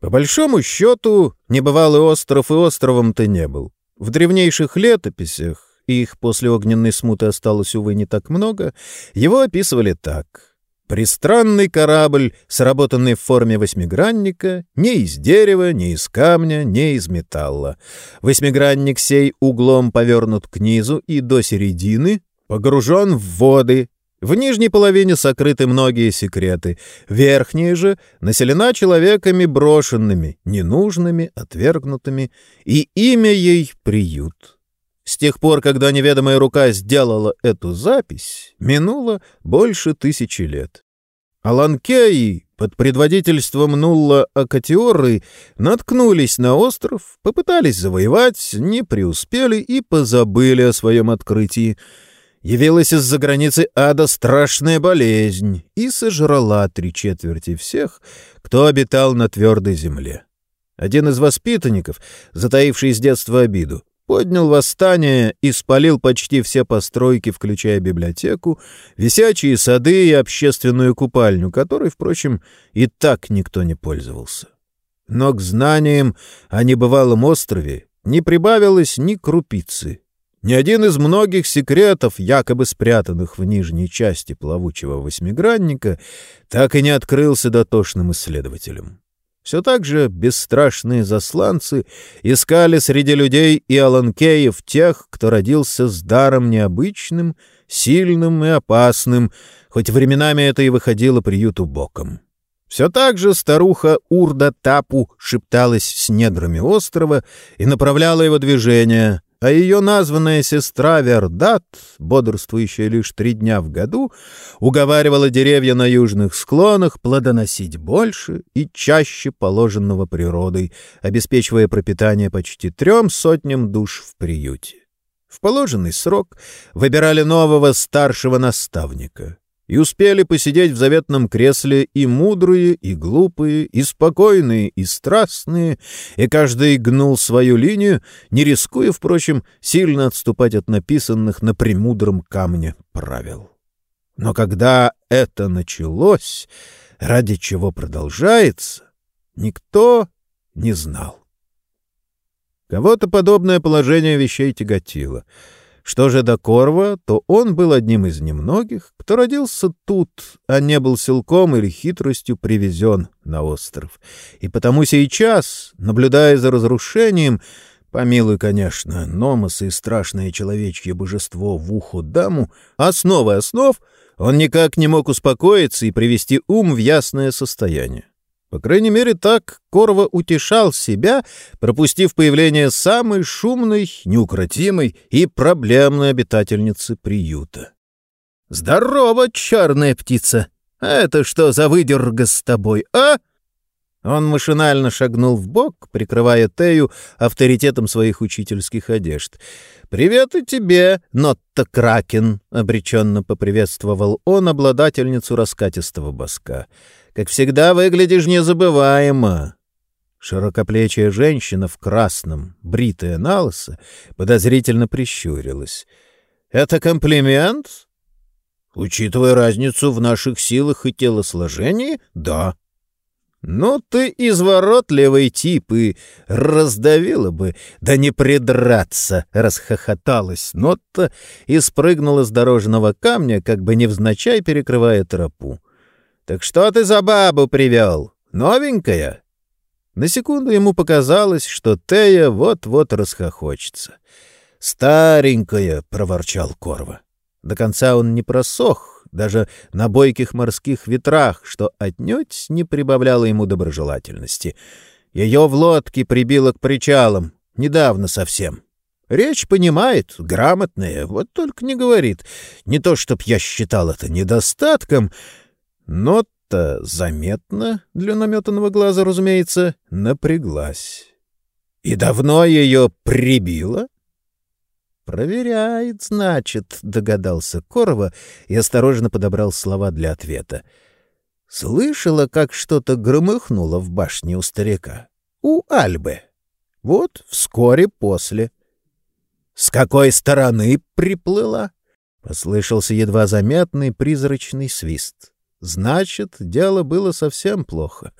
По большому счету, небывалый остров и островом-то не был. В древнейших летописях, их после огненной смуты осталось, увы, не так много, его описывали так. Пристранный корабль, сработанный в форме восьмигранника, не из дерева, не из камня, не из металла. Восьмигранник сей углом повернут к низу и до середины погружен в воды, в нижней половине сокрыты многие секреты, верхняя же населена человеками брошенными, ненужными, отвергнутыми, и имя ей — приют. С тех пор, когда неведомая рука сделала эту запись, минуло больше тысячи лет. Аланкеи под предводительством Нулла Акатиоры наткнулись на остров, попытались завоевать, не преуспели и позабыли о своем открытии — явилась из-за границы ада страшная болезнь и сожрала три четверти всех, кто обитал на твердой земле. Один из воспитанников, затаивший с детства обиду, поднял восстание и спалил почти все постройки, включая библиотеку, висячие сады и общественную купальню, которой, впрочем, и так никто не пользовался. Но к знаниям о небывалом острове не прибавилось ни крупицы, ни один из многих секретов, якобы спрятанных в нижней части плавучего восьмигранника, так и не открылся дотошным исследователям. Все так же бесстрашные засланцы искали среди людей и аланкеев тех, кто родился с даром необычным, сильным и опасным, хоть временами это и выходило приюту боком. Все так же старуха Урда Тапу шепталась с недрами острова и направляла его движение, а ее названная сестра Вердат, бодрствующая лишь три дня в году, уговаривала деревья на южных склонах плодоносить больше и чаще положенного природой, обеспечивая пропитание почти трем сотням душ в приюте. В положенный срок выбирали нового старшего наставника и успели посидеть в заветном кресле и мудрые, и глупые, и спокойные, и страстные, и каждый гнул свою линию, не рискуя, впрочем, сильно отступать от написанных на премудром камне правил. Но когда это началось, ради чего продолжается, никто не знал. Кого-то подобное положение вещей тяготило — что же до Корва, то он был одним из немногих, кто родился тут, а не был силком или хитростью привезен на остров. И потому сейчас, наблюдая за разрушением, помилуй, конечно, Номос и страшное человечье божество в уху даму, основы основ, он никак не мог успокоиться и привести ум в ясное состояние. По крайней мере, так Корова утешал себя, пропустив появление самой шумной, неукротимой и проблемной обитательницы приюта. «Здорово, черная птица! это что за выдерга с тобой, а?» Он машинально шагнул в бок, прикрывая Тею авторитетом своих учительских одежд. «Привет и тебе, Нотта Кракен!» — обреченно поприветствовал он обладательницу раскатистого боска. Как всегда, выглядишь незабываемо». Широкоплечая женщина в красном, бритая на лысо, подозрительно прищурилась. «Это комплимент?» «Учитывая разницу в наших силах и телосложении, да». «Ну ты изворотливый тип и раздавила бы, да не придраться!» — расхохоталась Нотта и спрыгнула с дорожного камня, как бы невзначай перекрывая тропу. «Так что ты за бабу привел? Новенькая?» На секунду ему показалось, что Тея вот-вот расхохочется. «Старенькая!» — проворчал Корва. До конца он не просох, даже на бойких морских ветрах, что отнюдь не прибавляло ему доброжелательности. Ее в лодке прибило к причалам, недавно совсем. Речь понимает, грамотная, вот только не говорит. Не то, чтоб я считал это недостатком, но-то заметно, для наметанного глаза, разумеется, напряглась. И давно ее прибило? «Проверяет, значит», — догадался Корова и осторожно подобрал слова для ответа. «Слышала, как что-то громыхнуло в башне у старика. У Альбы. Вот вскоре после». «С какой стороны приплыла?» — послышался едва заметный призрачный свист. Значит, дело было совсем плохо.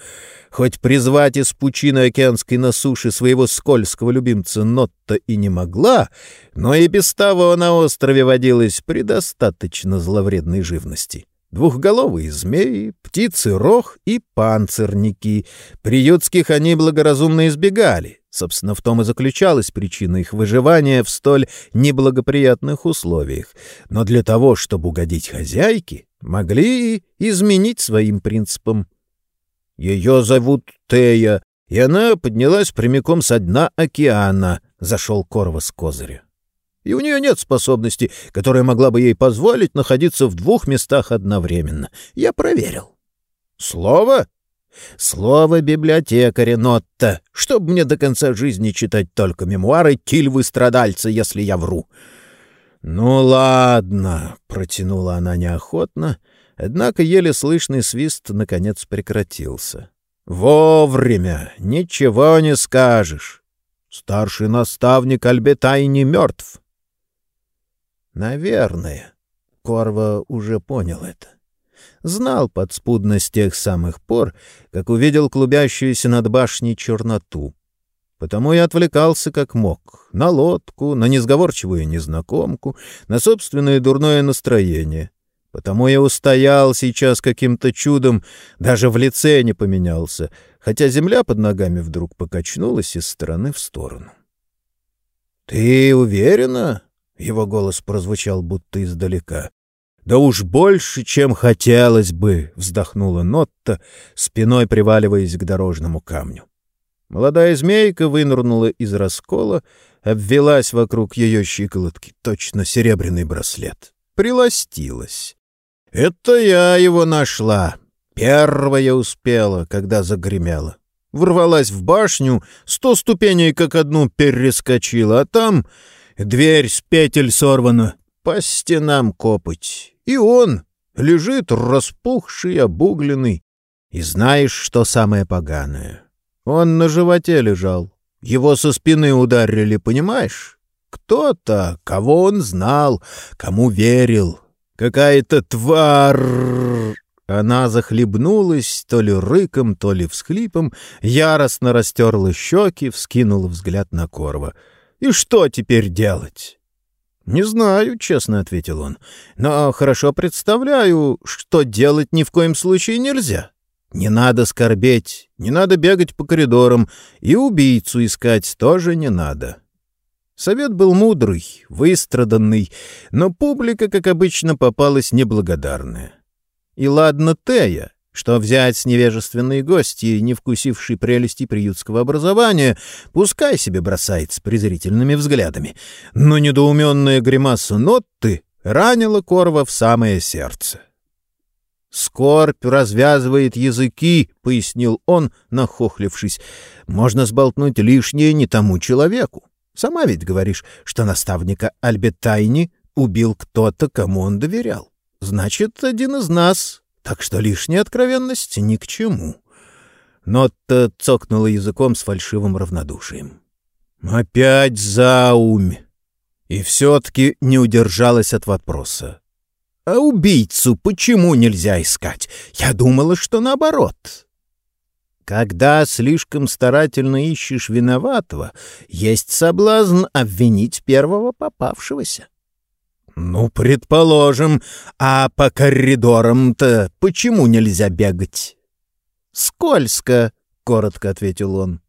Хоть призвать из пучины океанской на суше своего скользкого любимца Нотта и не могла, но и без того на острове водилось предостаточно зловредной живности. Двухголовые змеи, птицы-рох и панцирники. Приютских они благоразумно избегали. Собственно, в том и заключалась причина их выживания в столь неблагоприятных условиях. Но для того, чтобы угодить хозяйке, могли изменить своим принципам. Ее зовут Тея, и она поднялась прямиком со дна океана, — зашел Корва с козыря. И у нее нет способности, которая могла бы ей позволить находиться в двух местах одновременно. Я проверил. Слово? Слово библиотекаря Нотта, чтобы мне до конца жизни читать только мемуары Тильвы-страдальца, если я вру. «Ну ладно», — протянула она неохотно, однако еле слышный свист наконец прекратился. «Вовремя! Ничего не скажешь! Старший наставник Альбетай не мертв!» «Наверное», — Корва уже понял это. Знал подспудно с тех самых пор, как увидел клубящуюся над башней черноту. Потому и отвлекался как мог. На лодку, на несговорчивую незнакомку, на собственное дурное настроение. Потому я устоял сейчас каким-то чудом, даже в лице не поменялся, хотя земля под ногами вдруг покачнулась из стороны в сторону. — Ты уверена? — его голос прозвучал будто издалека. — Да уж больше, чем хотелось бы, — вздохнула Нотта, спиной приваливаясь к дорожному камню. Молодая змейка вынырнула из раскола, обвелась вокруг ее щиколотки, точно серебряный браслет. Приластилась. «Это я его нашла. Первая успела, когда загремела. Ворвалась в башню, сто ступеней как одну перескочила, а там дверь с петель сорвана, по стенам копоть. И он лежит распухший, обугленный. И знаешь, что самое поганое?» Он на животе лежал. Его со спины ударили, понимаешь? Кто-то, кого он знал, кому верил. Какая-то тварь... Она захлебнулась то ли рыком, то ли всхлипом, яростно растерла щеки, вскинула взгляд на Корва. «И что теперь делать?» «Не знаю», — честно ответил он, — «но хорошо представляю, что делать ни в коем случае нельзя. Не надо скорбеть, не надо бегать по коридорам, и убийцу искать тоже не надо. Совет был мудрый, выстраданный, но публика, как обычно, попалась неблагодарная. И ладно Тея, что взять с невежественной гости, не вкусившей прелести приютского образования, пускай себе бросает с презрительными взглядами, но недоуменная гримаса Нотты ранила Корва в самое сердце. «Скорбь развязывает языки», — пояснил он, нахохлившись. «Можно сболтнуть лишнее не тому человеку. Сама ведь говоришь, что наставника Альбетайни убил кто-то, кому он доверял. Значит, один из нас, так что лишняя откровенность ни к чему». Нотта цокнула языком с фальшивым равнодушием. «Опять заумь!» И все-таки не удержалась от вопроса. А убийцу почему нельзя искать? Я думала, что наоборот. Когда слишком старательно ищешь виноватого, есть соблазн обвинить первого попавшегося. Ну, предположим, а по коридорам-то почему нельзя бегать? Скользко, коротко ответил он.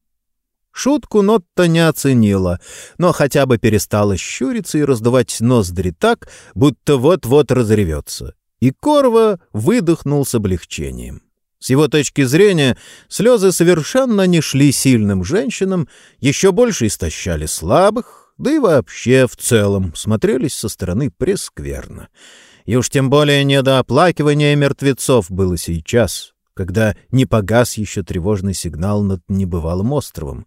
Шутку Нотта не оценила, но хотя бы перестала щуриться и раздувать ноздри так, будто вот-вот разревется. И Корва выдохнул с облегчением. С его точки зрения, слезы совершенно не шли сильным женщинам, еще больше истощали слабых, да и вообще в целом смотрелись со стороны прескверно. И уж тем более не до оплакивания мертвецов было сейчас когда не погас еще тревожный сигнал над небывалым островом.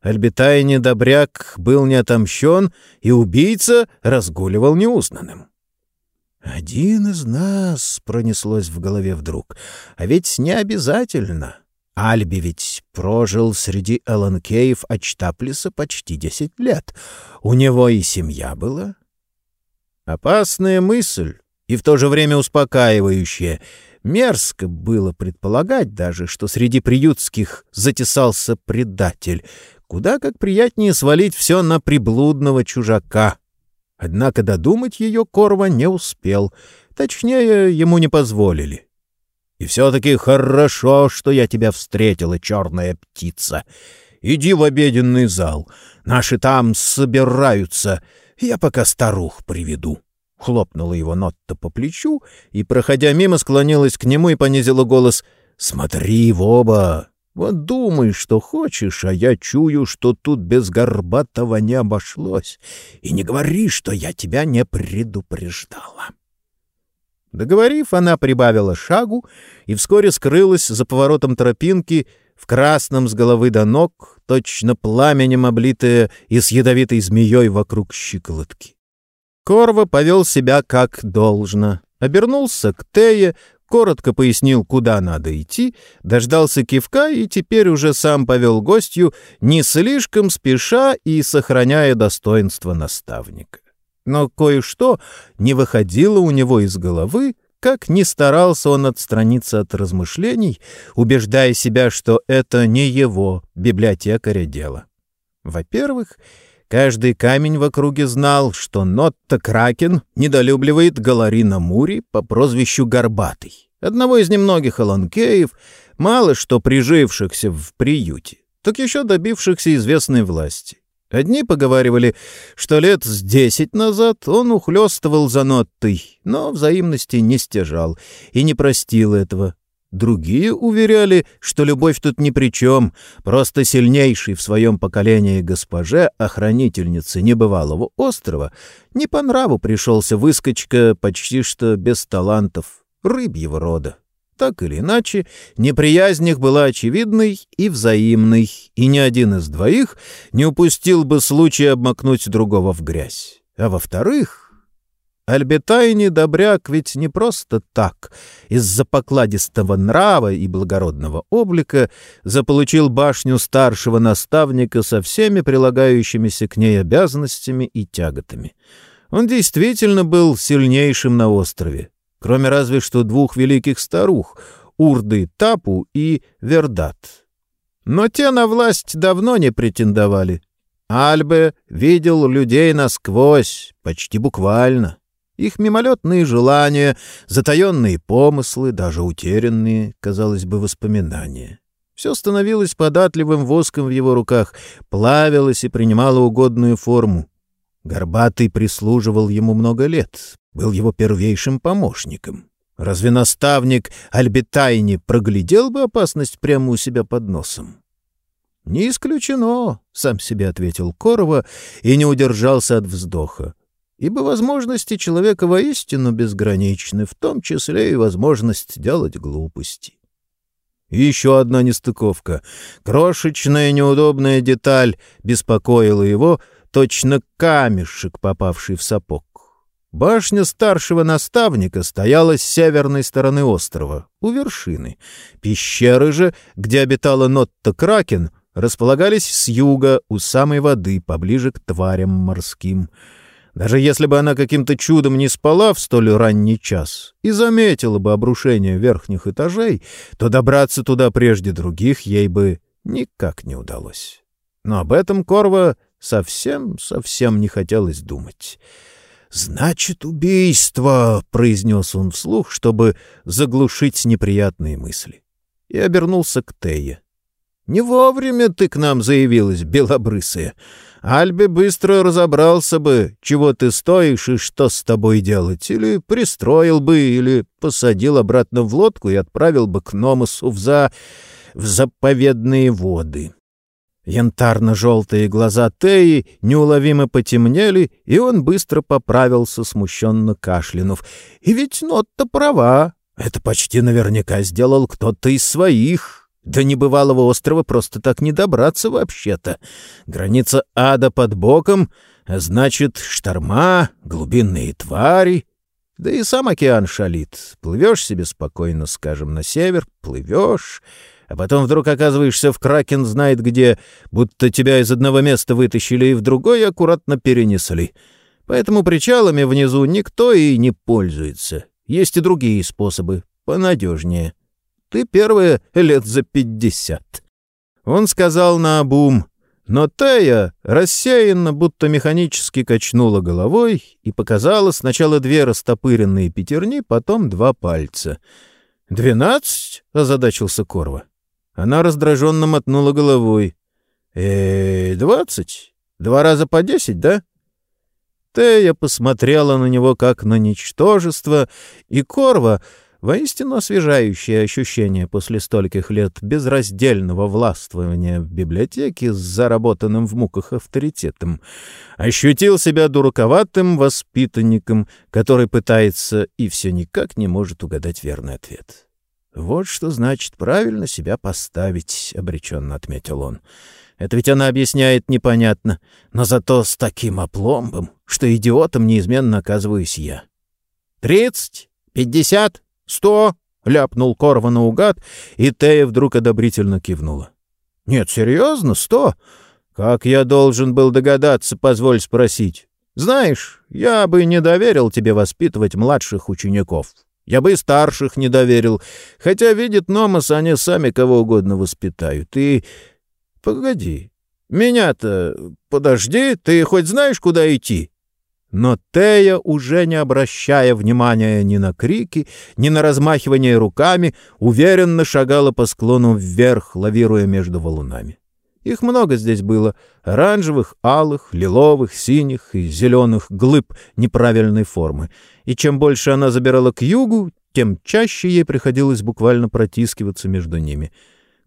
Альбитай недобряк был не отомщен, и убийца разгуливал неузнанным. «Один из нас», — пронеслось в голове вдруг, — «а ведь не обязательно. Альби ведь прожил среди Эланкеев Ачтаплиса почти десять лет. У него и семья была». Опасная мысль и в то же время успокаивающая — Мерзко было предполагать даже, что среди приютских затесался предатель. Куда как приятнее свалить все на приблудного чужака. Однако додумать ее Корва не успел. Точнее, ему не позволили. И все-таки хорошо, что я тебя встретила, черная птица. Иди в обеденный зал. Наши там собираются. Я пока старух приведу. Хлопнула его Нотта по плечу и, проходя мимо, склонилась к нему и понизила голос. «Смотри в оба! Вот думай, что хочешь, а я чую, что тут без горбатого не обошлось. И не говори, что я тебя не предупреждала». Договорив, она прибавила шагу и вскоре скрылась за поворотом тропинки в красном с головы до ног, точно пламенем облитая и с ядовитой змеей вокруг щиколотки. Корва повел себя как должно. Обернулся к Тее, коротко пояснил, куда надо идти, дождался кивка и теперь уже сам повел гостью, не слишком спеша и сохраняя достоинство наставника. Но кое-что не выходило у него из головы, как ни старался он отстраниться от размышлений, убеждая себя, что это не его библиотекаря дело. Во-первых, Каждый камень в округе знал, что Нотта Кракен недолюбливает Галарина Мури по прозвищу Горбатый, одного из немногих аланкеев, мало что прижившихся в приюте, так еще добившихся известной власти. Одни поговаривали, что лет с десять назад он ухлёстывал за Ноттой, но взаимности не стяжал и не простил этого, Другие уверяли, что любовь тут ни при чем, просто сильнейший в своем поколении госпоже, охранительнице небывалого острова, не по нраву пришелся выскочка почти что без талантов, рыбьего рода. Так или иначе, неприязнь их была очевидной и взаимной, и ни один из двоих не упустил бы случая обмакнуть другого в грязь. А во-вторых, Альбетайни добряк ведь не просто так, из-за покладистого нрава и благородного облика заполучил башню старшего наставника со всеми прилагающимися к ней обязанностями и тяготами. Он действительно был сильнейшим на острове, кроме разве что двух великих старух — Урды Тапу и Вердат. Но те на власть давно не претендовали. Альбе видел людей насквозь, почти буквально. Их мимолетные желания, затаенные помыслы, даже утерянные, казалось бы, воспоминания. Все становилось податливым воском в его руках, плавилось и принимало угодную форму. Горбатый прислуживал ему много лет, был его первейшим помощником. Разве наставник Альбитайни проглядел бы опасность прямо у себя под носом? — Не исключено, — сам себе ответил Корова и не удержался от вздоха ибо возможности человека воистину безграничны, в том числе и возможность делать глупости. И еще одна нестыковка. Крошечная неудобная деталь беспокоила его, точно камешек, попавший в сапог. Башня старшего наставника стояла с северной стороны острова, у вершины. Пещеры же, где обитала Нотта Кракен, располагались с юга, у самой воды, поближе к тварям морским — даже если бы она каким-то чудом не спала в столь ранний час и заметила бы обрушение верхних этажей, то добраться туда прежде других ей бы никак не удалось. Но об этом Корва совсем-совсем не хотелось думать. «Значит, убийство!» — произнес он вслух, чтобы заглушить неприятные мысли. И обернулся к Тее. «Не вовремя ты к нам заявилась, белобрысая. Альбе быстро разобрался бы, чего ты стоишь и что с тобой делать, или пристроил бы, или посадил обратно в лодку и отправил бы к Номосу в, за... в заповедные воды. Янтарно-желтые глаза Теи неуловимо потемнели, и он быстро поправился, смущенно кашлянув. И ведь Нотта права, это почти наверняка сделал кто-то из своих. До небывалого острова просто так не добраться вообще-то. Граница ада под боком, а значит, шторма, глубинные твари. Да и сам океан шалит. Плывешь себе спокойно, скажем, на север, плывешь, а потом вдруг оказываешься в Кракен знает где, будто тебя из одного места вытащили и в другое аккуратно перенесли. Поэтому причалами внизу никто и не пользуется. Есть и другие способы понадежнее. Ты первая лет за пятьдесят». Он сказал наобум, но Тея рассеянно, будто механически качнула головой и показала сначала две растопыренные пятерни, потом два пальца. «Двенадцать?» — озадачился Корва. Она раздраженно мотнула головой. э двадцать? Два раза по десять, да?» Тея посмотрела на него как на ничтожество, и Корва Воистину освежающее ощущение после стольких лет безраздельного властвования в библиотеке с заработанным в муках авторитетом. Ощутил себя дураковатым воспитанником, который пытается и все никак не может угадать верный ответ. «Вот что значит правильно себя поставить», — обреченно отметил он. «Это ведь она объясняет непонятно, но зато с таким опломбом, что идиотом неизменно оказываюсь я». «Тридцать? Пятьдесят?» «Сто!» — ляпнул Корва наугад, и Тея вдруг одобрительно кивнула. «Нет, серьезно, сто? Как я должен был догадаться, позволь спросить. Знаешь, я бы не доверил тебе воспитывать младших учеников. Я бы и старших не доверил, хотя, видит Номас, они сами кого угодно воспитают. И... Погоди, меня-то... Подожди, ты хоть знаешь, куда идти?» Но Тея, уже не обращая внимания ни на крики, ни на размахивание руками, уверенно шагала по склону вверх, лавируя между валунами. Их много здесь было — оранжевых, алых, лиловых, синих и зеленых глыб неправильной формы. И чем больше она забирала к югу, тем чаще ей приходилось буквально протискиваться между ними.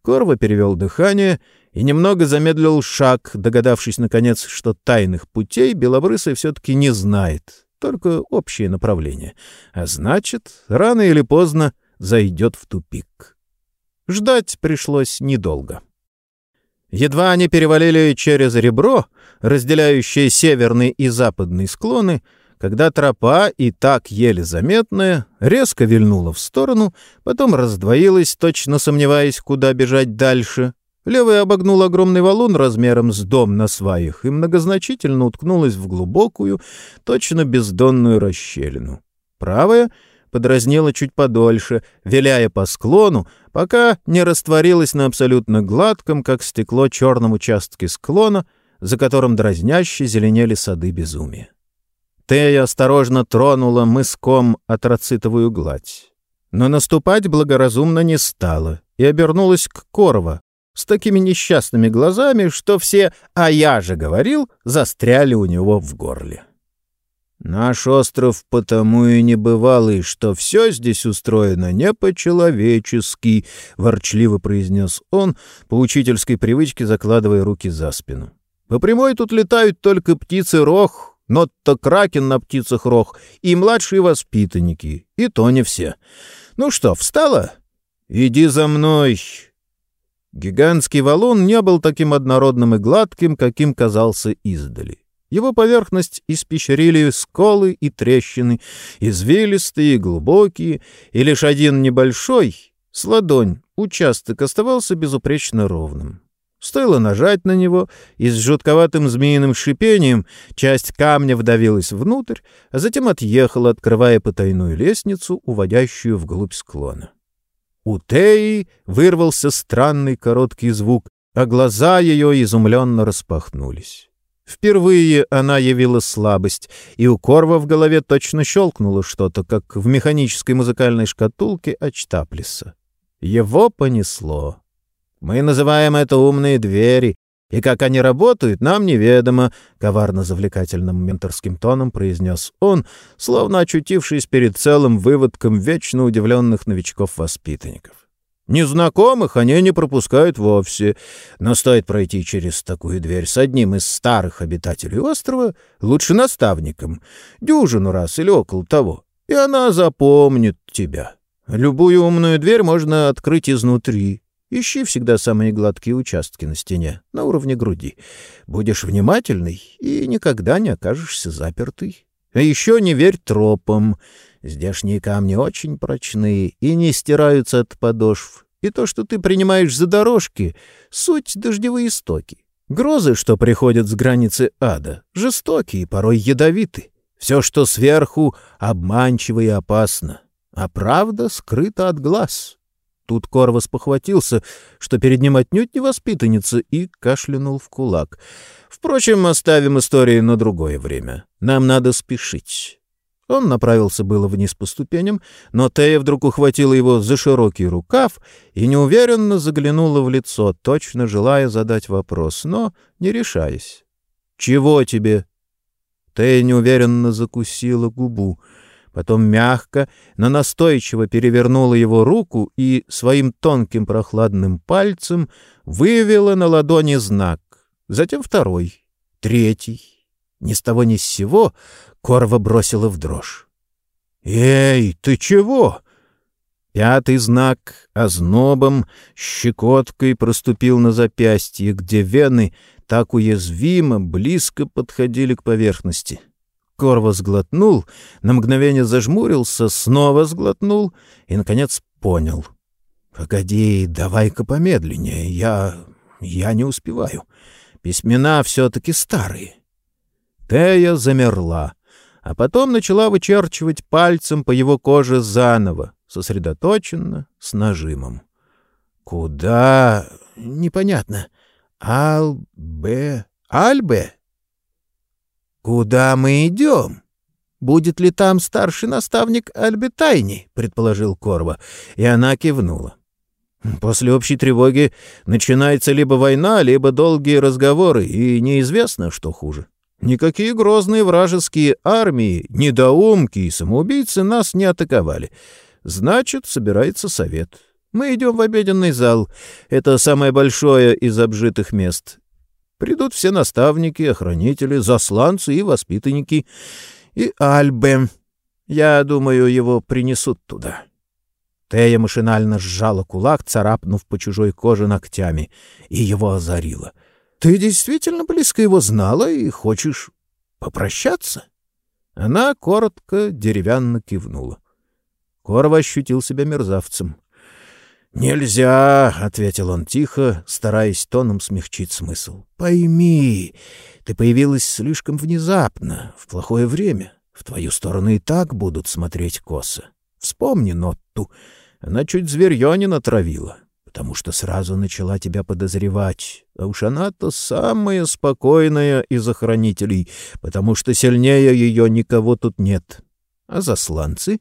Корва перевел дыхание — и немного замедлил шаг, догадавшись, наконец, что тайных путей Белобрысый все-таки не знает, только общее направление, а значит, рано или поздно зайдет в тупик. Ждать пришлось недолго. Едва они перевалили через ребро, разделяющее северный и западный склоны, когда тропа, и так еле заметная, резко вильнула в сторону, потом раздвоилась, точно сомневаясь, куда бежать дальше, Левая обогнула огромный валун размером с дом на сваях и многозначительно уткнулась в глубокую, точно бездонную расщелину. Правая подразнила чуть подольше, виляя по склону, пока не растворилась на абсолютно гладком, как стекло, черном участке склона, за которым дразняще зеленели сады безумия. Тея осторожно тронула мыском атроцитовую гладь. Но наступать благоразумно не стала и обернулась к Корова, с такими несчастными глазами, что все «а я же говорил» застряли у него в горле. «Наш остров потому и небывалый, что все здесь устроено не по-человечески», — ворчливо произнес он, по учительской привычке закладывая руки за спину. «По прямой тут летают только птицы-рох, но-то кракен на птицах рох и младшие воспитанники, и то не все. Ну что, встала? Иди за мной, Гигантский валун не был таким однородным и гладким, каким казался издали. Его поверхность испещрили сколы и трещины, извилистые глубокие, и лишь один небольшой, с ладонь, участок оставался безупречно ровным. Стоило нажать на него, и с жутковатым змеиным шипением часть камня вдавилась внутрь, а затем отъехала, открывая потайную лестницу, уводящую вглубь склона. У Теи вырвался странный короткий звук, а глаза ее изумленно распахнулись. Впервые она явила слабость, и у Корва в голове точно щелкнуло что-то, как в механической музыкальной шкатулке Ачтаплиса. Его понесло. «Мы называем это умные двери, и как они работают, нам неведомо», — коварно-завлекательным менторским тоном произнес он, словно очутившись перед целым выводком вечно удивленных новичков-воспитанников. Незнакомых они не пропускают вовсе, но стоит пройти через такую дверь с одним из старых обитателей острова, лучше наставником, дюжину раз или около того, и она запомнит тебя. Любую умную дверь можно открыть изнутри, Ищи всегда самые гладкие участки на стене, на уровне груди. Будешь внимательный и никогда не окажешься запертый. А еще не верь тропам. Здешние камни очень прочные и не стираются от подошв. И то, что ты принимаешь за дорожки, — суть дождевые истоки. Грозы, что приходят с границы ада, жестокие порой ядовиты. Все, что сверху, обманчиво и опасно. а правда скрыта от глаз. Тут Корвас похватился, что перед ним отнюдь не воспитанница, и кашлянул в кулак. Впрочем, оставим истории на другое время. Нам надо спешить. Он направился было вниз по ступеням, но Тея вдруг ухватила его за широкий рукав и неуверенно заглянула в лицо, точно желая задать вопрос, но не решаясь. «Чего тебе?» Тея неуверенно закусила губу — потом мягко, но настойчиво перевернула его руку и своим тонким прохладным пальцем вывела на ладони знак, затем второй, третий. Ни с того ни с сего Корва бросила в дрожь. «Эй, ты чего?» Пятый знак ознобом, щекоткой проступил на запястье, где вены так уязвимо, близко подходили к поверхности. — Корво сглотнул, на мгновение зажмурился, снова сглотнул и, наконец, понял. «Погоди, давай-ка помедленнее, я... я не успеваю. Письмена все-таки старые». Тея замерла, а потом начала вычерчивать пальцем по его коже заново, сосредоточенно, с нажимом. «Куда? Непонятно. Албе... Альбе?» «Куда мы идем?» «Будет ли там старший наставник Альбетайни?» — предположил Корва, и она кивнула. «После общей тревоги начинается либо война, либо долгие разговоры, и неизвестно, что хуже. Никакие грозные вражеские армии, недоумки и самоубийцы нас не атаковали. Значит, собирается совет. Мы идем в обеденный зал. Это самое большое из обжитых мест. Придут все наставники, охранители, засланцы и воспитанники. И Альбе. Я думаю, его принесут туда. Тея машинально сжала кулак, царапнув по чужой коже ногтями, и его озарило. «Ты действительно близко его знала и хочешь попрощаться?» Она коротко, деревянно кивнула. Корова ощутил себя мерзавцем. «Нельзя», — ответил он тихо, стараясь тоном смягчить смысл. «Пойми, ты появилась слишком внезапно, в плохое время. В твою сторону и так будут смотреть косо. Вспомни Нотту. Она чуть зверье не натравила, потому что сразу начала тебя подозревать. А уж она-то самая спокойная из охранителей, потому что сильнее ее никого тут нет. А засланцы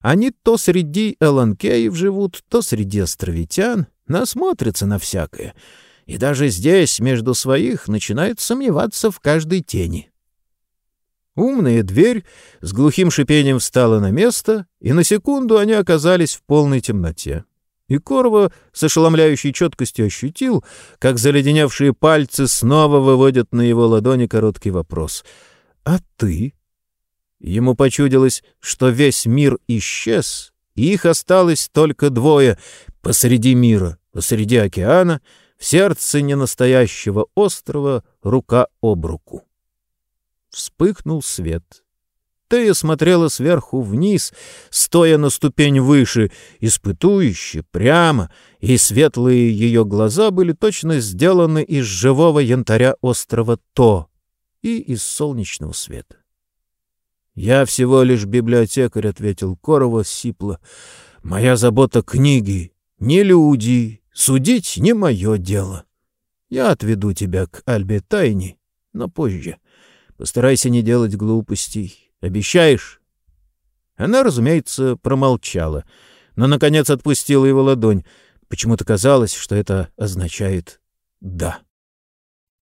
они то среди эланкеев живут, то среди островитян, насмотрятся на всякое. И даже здесь, между своих, начинают сомневаться в каждой тени. Умная дверь с глухим шипением встала на место, и на секунду они оказались в полной темноте. И Корво с ошеломляющей четкостью ощутил, как заледеневшие пальцы снова выводят на его ладони короткий вопрос. «А ты?» Ему почудилось, что весь мир исчез, и их осталось только двое посреди мира, посреди океана, в сердце ненастоящего острова, рука об руку. Вспыхнул свет. Тея смотрела сверху вниз, стоя на ступень выше, испытующе, прямо, и светлые ее глаза были точно сделаны из живого янтаря острова То и из солнечного света. «Я всего лишь библиотекарь», — ответил Корова сипло. «Моя забота — книги, не люди. Судить не мое дело. Я отведу тебя к Альбе Тайни, но позже. Постарайся не делать глупостей. Обещаешь?» Она, разумеется, промолчала, но, наконец, отпустила его ладонь. Почему-то казалось, что это означает «да».